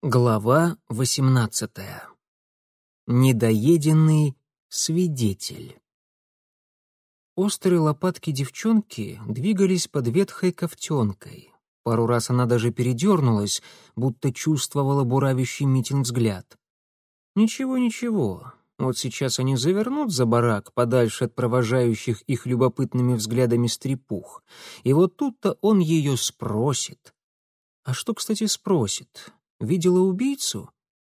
Глава 18. Недоеденный свидетель. Острые лопатки девчонки двигались под ветхой ковтенкой. Пару раз она даже передернулась, будто чувствовала буравящий Митин взгляд. Ничего, ничего. Вот сейчас они завернут за барак, подальше от провожающих их любопытными взглядами стрепух. И вот тут-то он ее спросит. А что, кстати, спросит? Видела убийцу?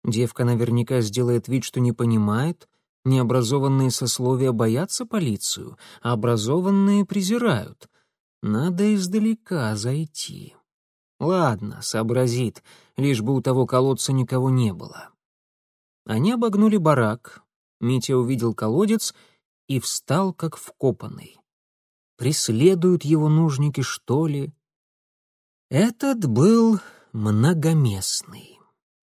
Девка наверняка сделает вид, что не понимает. Необразованные сословия боятся полицию, а образованные презирают. Надо издалека зайти. Ладно, сообразит, лишь бы у того колодца никого не было. Они обогнули барак. Митя увидел колодец и встал как вкопанный. Преследуют его нужники, что ли? Этот был многоместный.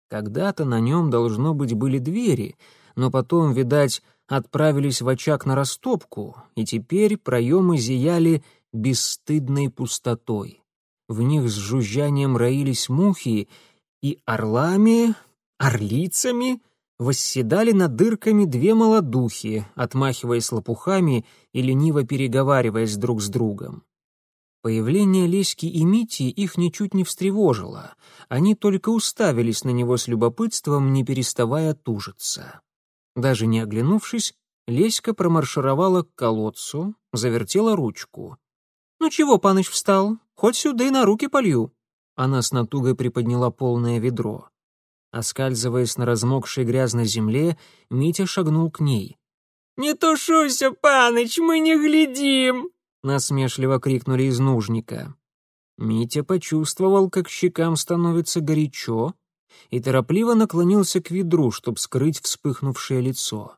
Когда-то на нем, должно быть, были двери, но потом, видать, отправились в очаг на растопку, и теперь проемы зияли бесстыдной пустотой. В них с жужжанием роились мухи, и орлами, орлицами восседали над дырками две молодухи, отмахиваясь лопухами и лениво переговариваясь друг с другом. Появление Леськи и Мити их ничуть не встревожило. Они только уставились на него с любопытством, не переставая тужиться. Даже не оглянувшись, Леська промаршировала к колодцу, завертела ручку. «Ну чего, паныч встал? Хоть сюда и на руки полью». Она с натугой приподняла полное ведро. Оскальзываясь на размокшей грязной земле, Митя шагнул к ней. «Не тушуйся, паныч, мы не глядим!» Насмешливо крикнули из нужника. Митя почувствовал, как щекам становится горячо, и торопливо наклонился к ведру, чтобы скрыть вспыхнувшее лицо.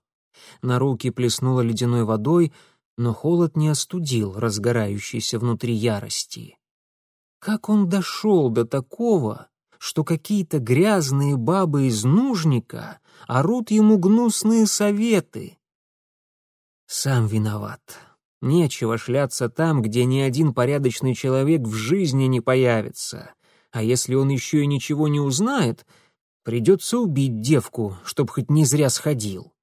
На руки плеснуло ледяной водой, но холод не остудил разгорающейся внутри ярости. Как он дошел до такого, что какие-то грязные бабы из нужника орут ему гнусные советы? Сам виноват. Нечего шляться там, где ни один порядочный человек в жизни не появится. А если он еще и ничего не узнает, придется убить девку, чтоб хоть не зря сходил.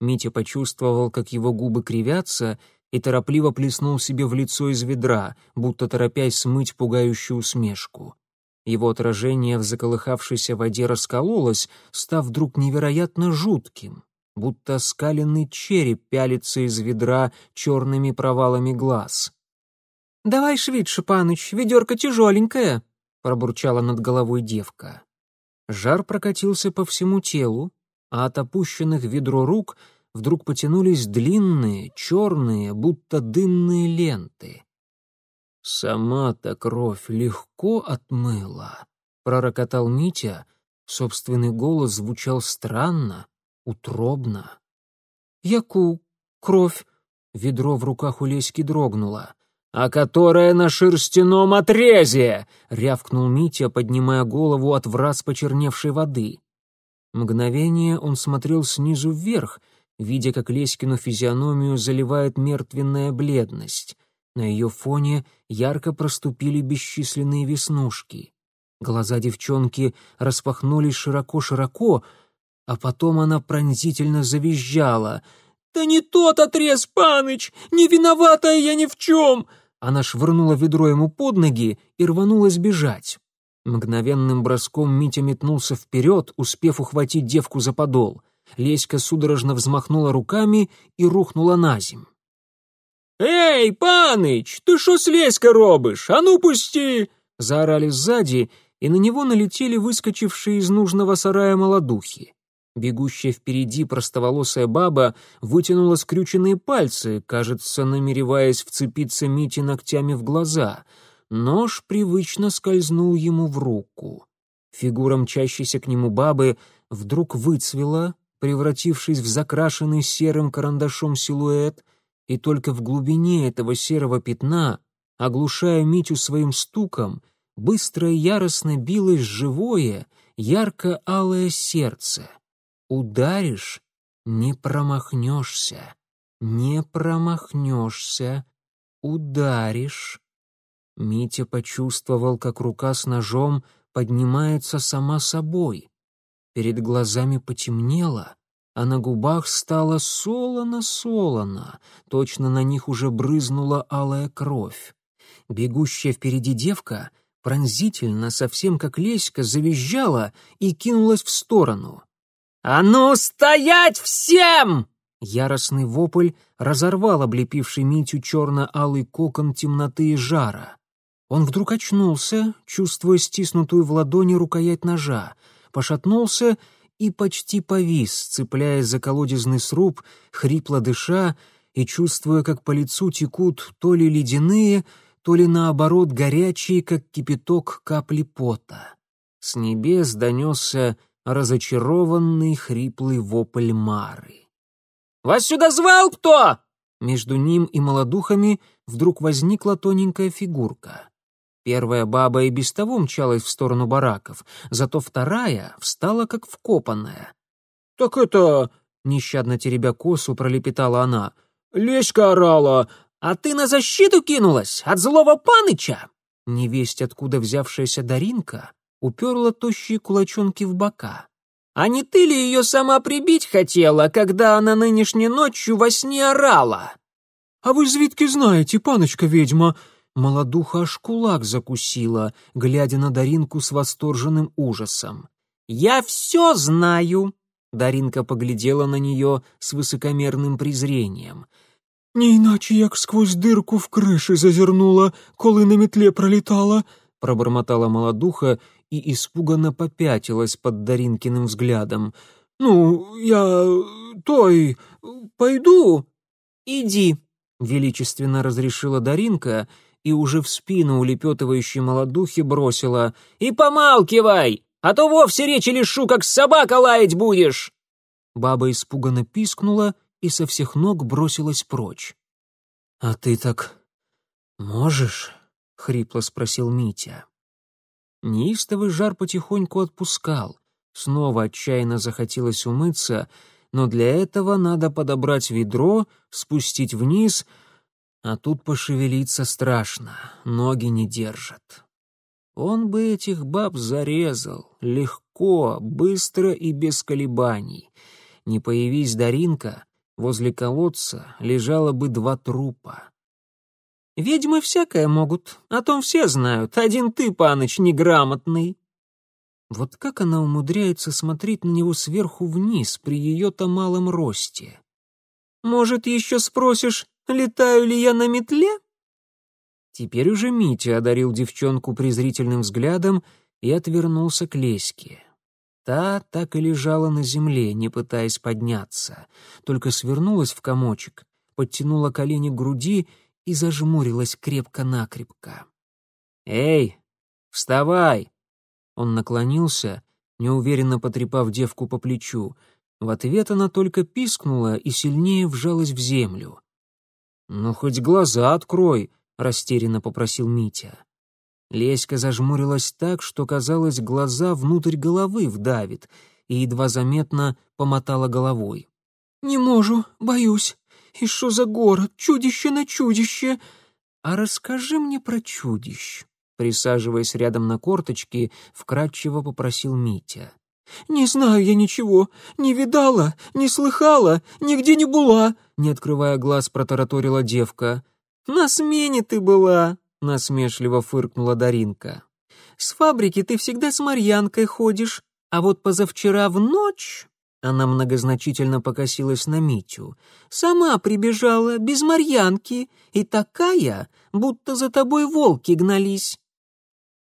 Митя почувствовал, как его губы кривятся, и торопливо плеснул себе в лицо из ведра, будто торопясь смыть пугающую усмешку. Его отражение в заколыхавшейся воде раскололось, став вдруг невероятно жутким будто скаленный череп пялится из ведра черными провалами глаз. «Давай швидше, паныч, ведерко тяжеленькое», — пробурчала над головой девка. Жар прокатился по всему телу, а от опущенных ведро рук вдруг потянулись длинные, черные, будто дымные ленты. «Сама-то кровь легко отмыла», — пророкотал Митя. Собственный голос звучал странно, утробно. «Яку, кровь!» — ведро в руках у Леськи дрогнуло. «А которая на шерстяном отрезе!» — рявкнул Митя, поднимая голову от враз почерневшей воды. Мгновение он смотрел снизу вверх, видя, как Леськину физиономию заливает мертвенная бледность. На ее фоне ярко проступили бесчисленные веснушки. Глаза девчонки распахнулись широко-широко, а потом она пронзительно завизжала. «Да не тот отрез, паныч! Не виноватая я ни в чем!» Она швырнула ведро ему под ноги и рванулась бежать. Мгновенным броском Митя метнулся вперед, успев ухватить девку за подол. Леська судорожно взмахнула руками и рухнула на земь. «Эй, паныч, ты шо с Леська робишь? А ну пусти!» Заорали сзади, и на него налетели выскочившие из нужного сарая молодухи. Бегущая впереди простоволосая баба вытянула скрюченные пальцы, кажется, намереваясь вцепиться Мите ногтями в глаза. Нож привычно скользнул ему в руку. Фигура мчащейся к нему бабы вдруг выцвела, превратившись в закрашенный серым карандашом силуэт, и только в глубине этого серого пятна, оглушая Митю своим стуком, быстро и яростно билось живое, ярко-алое сердце — Ударишь — не промахнешься, не промахнешься, ударишь. Митя почувствовал, как рука с ножом поднимается сама собой. Перед глазами потемнело, а на губах стало солоно-солоно, точно на них уже брызнула алая кровь. Бегущая впереди девка пронзительно, совсем как леська, завизжала и кинулась в сторону. «А ну, стоять всем!» Яростный вопль разорвал облепивший Митю черно-алый кокон темноты и жара. Он вдруг очнулся, чувствуя стиснутую в ладони рукоять ножа, пошатнулся и почти повис, цепляясь за колодезный сруб, хрипло дыша и чувствуя, как по лицу текут то ли ледяные, то ли наоборот горячие, как кипяток, капли пота. С небес донесся разочарованный хриплый вопль Мары. «Вас сюда звал кто?» Между ним и молодухами вдруг возникла тоненькая фигурка. Первая баба и без того мчалась в сторону бараков, зато вторая встала как вкопанная. «Так это...» — нещадно теребя косу, пролепетала она. «Леська орала, а ты на защиту кинулась от злого паныча!» Невесть, откуда взявшаяся Даринка, уперла тощие кулачонки в бока. «А не ты ли ее сама прибить хотела, когда она нынешней ночью во сне орала?» «А вы звідки знаете, паночка-ведьма?» Молодуха аж кулак закусила, глядя на Даринку с восторженным ужасом. «Я все знаю!» Даринка поглядела на нее с высокомерным презрением. «Не иначе як сквозь дырку в крыше зазернула, коли на метле пролетала», пробормотала молодуха и испуганно попятилась под Даринкиным взглядом. «Ну, я... той... пойду?» «Иди», — величественно разрешила Даринка и уже в спину улепетывающей молодухи бросила «И помалкивай, а то вовсе речи лишу, как собака лаять будешь!» Баба испуганно пискнула и со всех ног бросилась прочь. «А ты так можешь?» — хрипло спросил Митя. Неистовый жар потихоньку отпускал. Снова отчаянно захотелось умыться, но для этого надо подобрать ведро, спустить вниз — а тут пошевелиться страшно, ноги не держат. Он бы этих баб зарезал, легко, быстро и без колебаний. Не появись Даринка, возле колодца лежало бы два трупа. «Ведьмы всякое могут, о том все знают, один ты, паныч, неграмотный». Вот как она умудряется смотреть на него сверху вниз при ее-то малом росте? «Может, еще спросишь, Летаю ли я на метле?» Теперь уже Митя одарил девчонку презрительным взглядом и отвернулся к леське. Та так и лежала на земле, не пытаясь подняться, только свернулась в комочек, подтянула колени к груди и зажмурилась крепко-накрепко. «Эй, вставай!» Он наклонился, неуверенно потрепав девку по плечу. В ответ она только пискнула и сильнее вжалась в землю. «Ну, хоть глаза открой», — растерянно попросил Митя. Леська зажмурилась так, что, казалось, глаза внутрь головы вдавит, и едва заметно помотала головой. «Не можу, боюсь. И что за город? Чудище на чудище!» «А расскажи мне про чудищ», — присаживаясь рядом на корточки, вкратчиво попросил Митя. «Не знаю я ничего, не видала, не слыхала, нигде не была», — не открывая глаз, протараторила девка. «На смене ты была», — насмешливо фыркнула Даринка. «С фабрики ты всегда с Марьянкой ходишь, а вот позавчера в ночь...» Она многозначительно покосилась на Митю. «Сама прибежала, без Марьянки, и такая, будто за тобой волки гнались».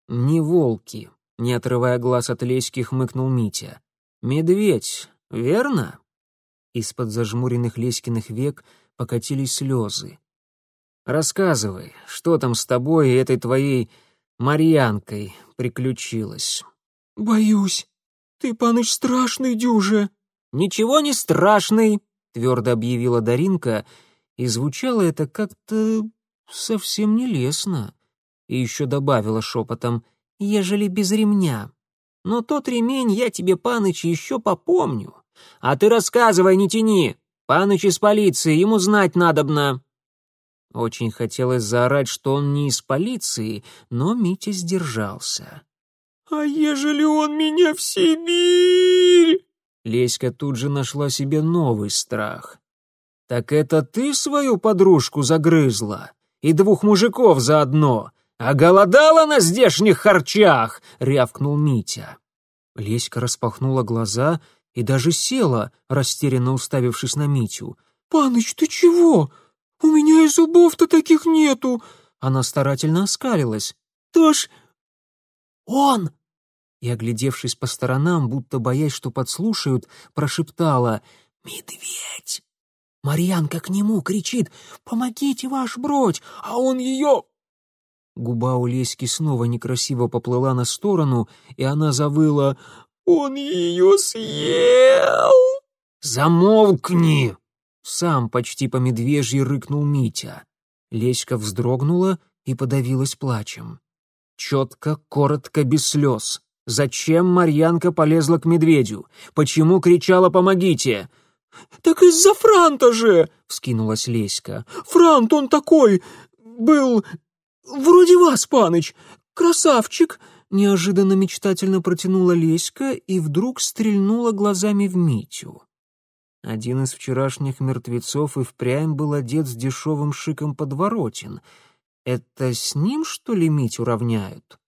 «Не волки», не отрывая глаз от Леськи, хмыкнул Митя. «Медведь, верно?» Из-под зажмуренных Леськиных век покатились слезы. «Рассказывай, что там с тобой и этой твоей Марьянкой приключилось?» «Боюсь. Ты, паныч, страшный дюже». «Ничего не страшный», — твердо объявила Даринка, и звучало это как-то совсем нелестно. И еще добавила шепотом — ежели без ремня. Но тот ремень я тебе, паныч, еще попомню. А ты рассказывай, не тяни. Паныч из полиции, ему знать надобно». Очень хотелось заорать, что он не из полиции, но Митя сдержался. «А ежели он меня в Сибирь?» Леська тут же нашла себе новый страх. «Так это ты свою подружку загрызла? И двух мужиков заодно? А голодала на здешних харчах?» — рявкнул Митя. Леська распахнула глаза и даже села, растерянно уставившись на Митю. «Паныч, ты чего? У меня и зубов-то таких нету!» Она старательно оскалилась. «То ж он!» И, оглядевшись по сторонам, будто боясь, что подслушают, прошептала «Медведь!» Марьянка к нему кричит «Помогите, ваш бродь!» А он ее... Губа у Леськи снова некрасиво поплыла на сторону, и она завыла «Он ее съел!» «Замолкни!» Сам почти по медвежьи рыкнул Митя. Леська вздрогнула и подавилась плачем. Четко, коротко, без слез. Зачем Марьянка полезла к медведю? Почему кричала «помогите»? «Так из-за Франта же!» — вскинулась Леська. «Франт он такой... был... вроде вас, паныч. Красавчик!» Неожиданно мечтательно протянула Леська и вдруг стрельнула глазами в Митю. Один из вчерашних мертвецов и впрямь был одет с дешевым шиком подворотен — это с ним, что ли, Митю равняют?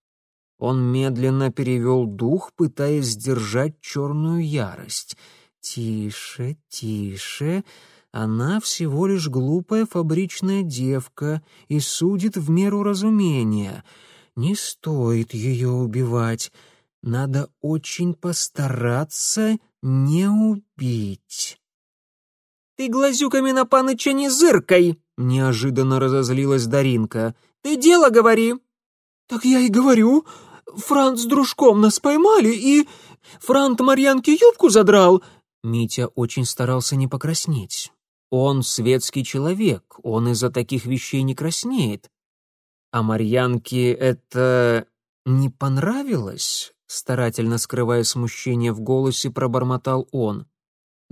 Он медленно перевел дух, пытаясь сдержать черную ярость. «Тише, тише. Она всего лишь глупая фабричная девка и судит в меру разумения. Не стоит ее убивать. Надо очень постараться не убить». «Ты глазюками на паныча не зыркой!» — неожиданно разозлилась Даринка. «Ты дело говори!» «Так я и говорю. Франт с дружком нас поймали, и... Франт Марьянке юбку задрал!» Митя очень старался не покраснеть. Он светский человек, он из-за таких вещей не краснеет. А Марьянке это не понравилось? Старательно скрывая смущение в голосе, пробормотал он.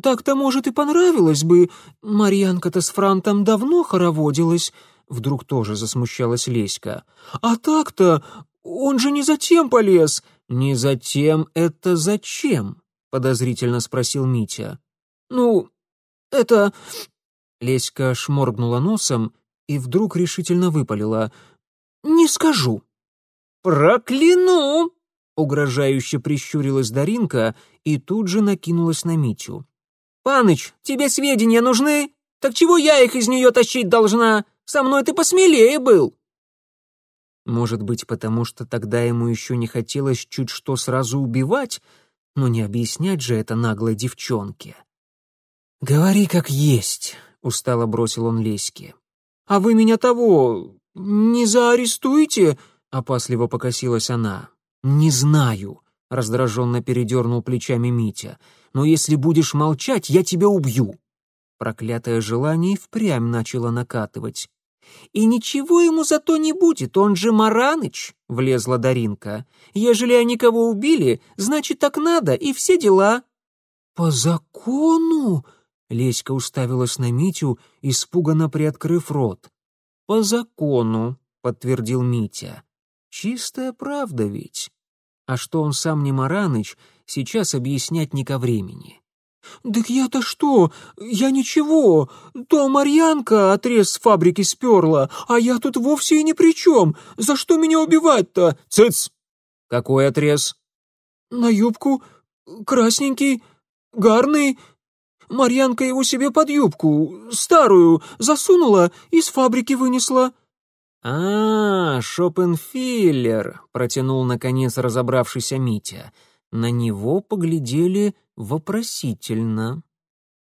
Так-то, может, и понравилось бы. Марьянка-то с Франтом давно хороводилась. Вдруг тоже засмущалась Леська. А так-то он же не затем полез. Не затем это зачем? Подозрительно спросил Митя. Ну, это... Леська шморгнула носом и вдруг решительно выпалила. «Не скажу». «Прокляну!» — угрожающе прищурилась Даринка и тут же накинулась на Митю. «Паныч, тебе сведения нужны? Так чего я их из нее тащить должна? Со мной ты посмелее был!» Может быть, потому что тогда ему еще не хотелось чуть что сразу убивать, но не объяснять же это наглой девчонке. «Говори как есть», — устало бросил он Леське. «А вы меня того... не заарестуете?» — опасливо покосилась она. «Не знаю», — раздраженно передернул плечами Митя но если будешь молчать, я тебя убью». Проклятое желание впрямь начало накатывать. «И ничего ему зато не будет, он же Мараныч», — влезла Даринка. «Ежели они кого убили, значит, так надо, и все дела». «По закону?» — Леська уставилась на Митю, испуганно приоткрыв рот. «По закону», — подтвердил Митя. «Чистая правда ведь. А что он сам не Мараныч, сейчас объяснять не ко времени. «Так я-то что? Я ничего. То Марьянка отрез с фабрики сперла, а я тут вовсе и ни при чем. За что меня убивать-то?» «Цыц! Какой отрез?» «На юбку. Красненький. Гарный. Марьянка его себе под юбку, старую, засунула и с фабрики вынесла». «А, Шопенфиллер», — протянул наконец разобравшийся Митя. На него поглядели вопросительно.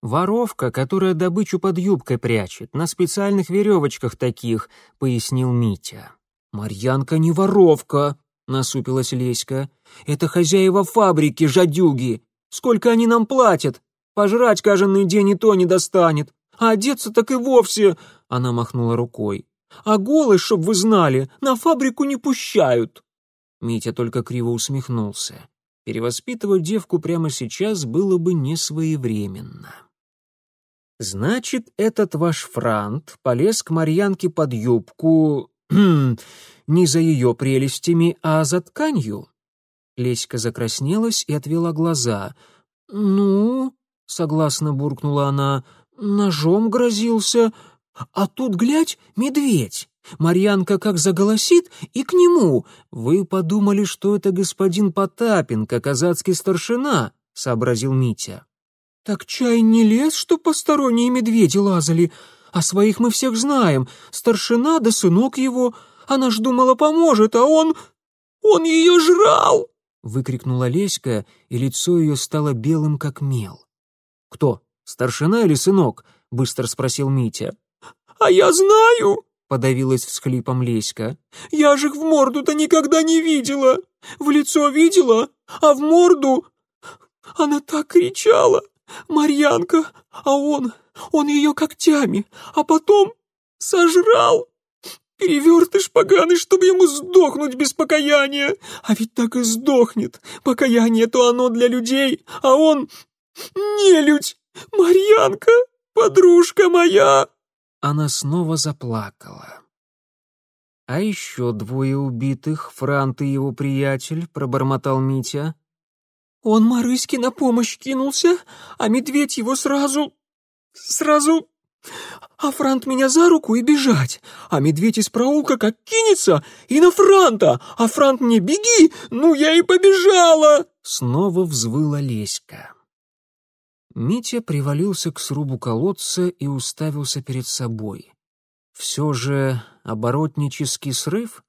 «Воровка, которая добычу под юбкой прячет, на специальных веревочках таких», — пояснил Митя. «Марьянка не воровка», — насупилась Леська. «Это хозяева фабрики, жадюги. Сколько они нам платят? Пожрать каждый день и то не достанет. А одеться так и вовсе...» — она махнула рукой. «А голый, чтоб вы знали, на фабрику не пущают». Митя только криво усмехнулся. Перевоспитывать девку прямо сейчас было бы не своевременно. Значит, этот ваш франт полез к Марьянке под юбку не за ее прелестями, а за тканью? Леська закраснелась и отвела глаза. «Ну?» — согласно буркнула она. «Ножом грозился. А тут, глядь, медведь. Марьянка как заголосит и к нему. Вы подумали, что это господин Потапенко, казацкий старшина», — сообразил Митя. «Так чай не лез, что посторонние медведи лазали. А своих мы всех знаем. Старшина да сынок его. Она ж думала, поможет, а он... он ее жрал!» выкрикнула Леська, и лицо ее стало белым, как мел. «Кто, старшина или сынок?» — быстро спросил Митя. «А я знаю!» — подавилась всхлипом Леська. «Я же их в морду-то никогда не видела! В лицо видела, а в морду... Она так кричала! Марьянка! А он... он ее когтями, а потом сожрал!» Перевертыш поганый, чтобы ему сдохнуть без покаяния. А ведь так и сдохнет. Покаяние-то оно для людей, а он... Нелюдь! Марьянка! Подружка моя!» Она снова заплакала. «А еще двое убитых, Франт и его приятель», — пробормотал Митя. «Он Марыське на помощь кинулся, а медведь его сразу... сразу а Франт меня за руку и бежать, а медведь из проулка как кинется и на Франта, а Франт мне беги, ну я и побежала!» Снова взвыла Леська. Митя привалился к срубу колодца и уставился перед собой. Все же оборотнический срыв,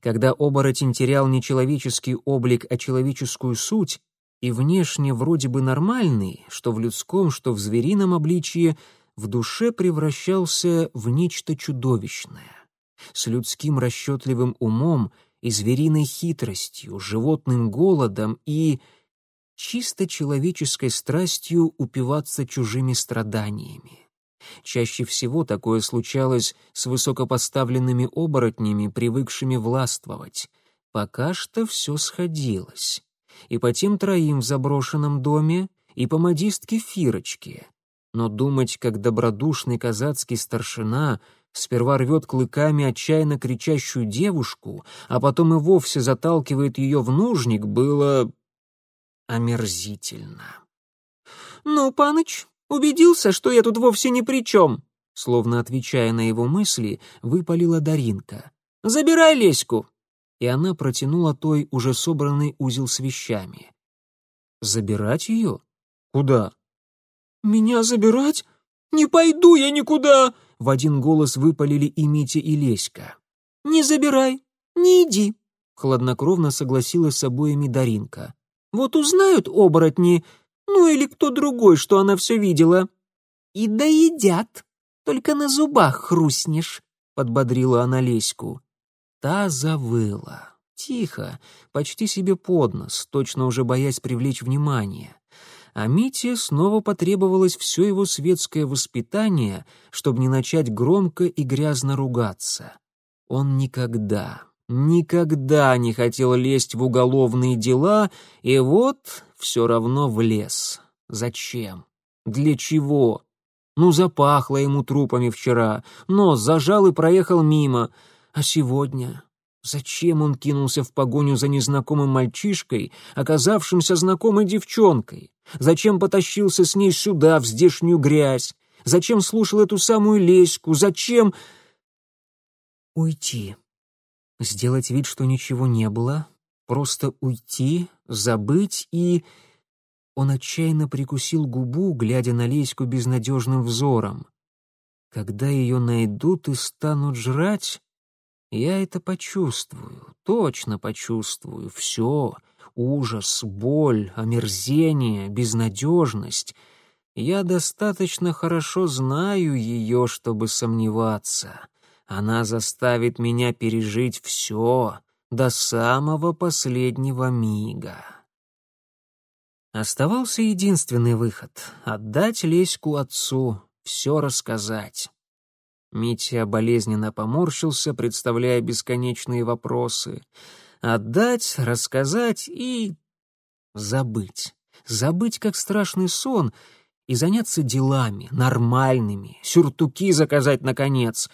когда оборотень терял не человеческий облик, а человеческую суть, и внешне вроде бы нормальный, что в людском, что в зверином обличье — в душе превращался в нечто чудовищное. С людским расчетливым умом и звериной хитростью, животным голодом и чисто человеческой страстью упиваться чужими страданиями. Чаще всего такое случалось с высокопоставленными оборотнями, привыкшими властвовать. Пока что все сходилось. И по тем троим в заброшенном доме, и по модистке Фирочке, но думать, как добродушный казацкий старшина сперва рвет клыками отчаянно кричащую девушку, а потом и вовсе заталкивает ее в нужник, было омерзительно. «Ну, паныч, убедился, что я тут вовсе ни при чем?» Словно отвечая на его мысли, выпалила Даринка. «Забирай Леську!» И она протянула той уже собранный узел с вещами. «Забирать ее? Куда?» «Меня забирать? Не пойду я никуда!» В один голос выпалили и Митя, и Леська. «Не забирай, не иди», — хладнокровно согласилась с обоими Даринка. «Вот узнают оборотни, ну или кто другой, что она все видела». «И доедят, только на зубах хрустнешь», — подбодрила она Леську. Та завыла. Тихо, почти себе под нос, точно уже боясь привлечь внимание а Мите снова потребовалось все его светское воспитание, чтобы не начать громко и грязно ругаться. Он никогда, никогда не хотел лезть в уголовные дела, и вот все равно влез. Зачем? Для чего? Ну, запахло ему трупами вчера, нос зажал и проехал мимо. А сегодня? Зачем он кинулся в погоню за незнакомым мальчишкой, оказавшимся знакомой девчонкой? Зачем потащился с ней сюда, в здешнюю грязь? Зачем слушал эту самую леську? Зачем... Уйти. Сделать вид, что ничего не было. Просто уйти, забыть и... Он отчаянно прикусил губу, глядя на леську безнадежным взором. Когда ее найдут и станут жрать, я это почувствую, точно почувствую, все, ужас, боль, омерзение, безнадежность. Я достаточно хорошо знаю ее, чтобы сомневаться. Она заставит меня пережить все до самого последнего мига. Оставался единственный выход — отдать Леську отцу, все рассказать. Митя болезненно поморщился, представляя бесконечные вопросы. Отдать, рассказать и... забыть. Забыть, как страшный сон, и заняться делами, нормальными, сюртуки заказать, наконец.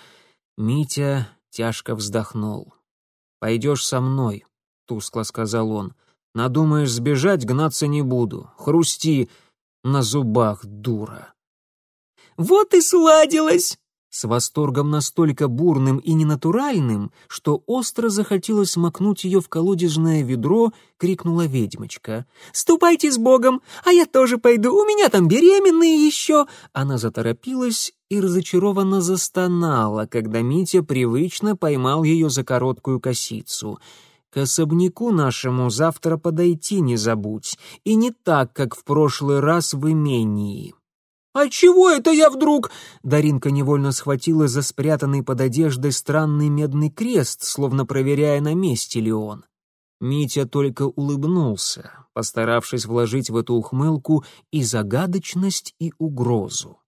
Митя тяжко вздохнул. «Пойдешь со мной», — тускло сказал он. Надумаешь сбежать, гнаться не буду. Хрусти на зубах, дура. «Вот и сладилось!» С восторгом настолько бурным и ненатуральным, что остро захотелось макнуть ее в колодезное ведро, крикнула ведьмочка. «Ступайте с Богом, а я тоже пойду, у меня там беременные еще!» Она заторопилась и разочарованно застонала, когда Митя привычно поймал ее за короткую косицу. «К особняку нашему завтра подойти не забудь, и не так, как в прошлый раз в имении». «А чего это я вдруг?» Даринка невольно схватила за спрятанный под одеждой странный медный крест, словно проверяя, на месте ли он. Митя только улыбнулся, постаравшись вложить в эту ухмылку и загадочность, и угрозу.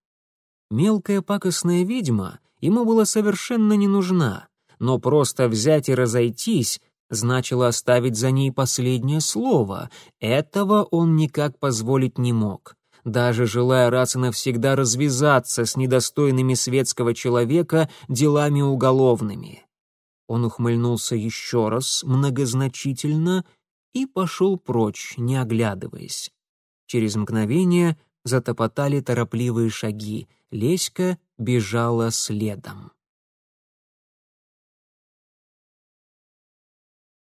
Мелкая пакостная ведьма ему была совершенно не нужна, но просто взять и разойтись значило оставить за ней последнее слово. Этого он никак позволить не мог даже желая раз и навсегда развязаться с недостойными светского человека делами уголовными. Он ухмыльнулся еще раз, многозначительно, и пошел прочь, не оглядываясь. Через мгновение затопотали торопливые шаги, Леська бежала следом.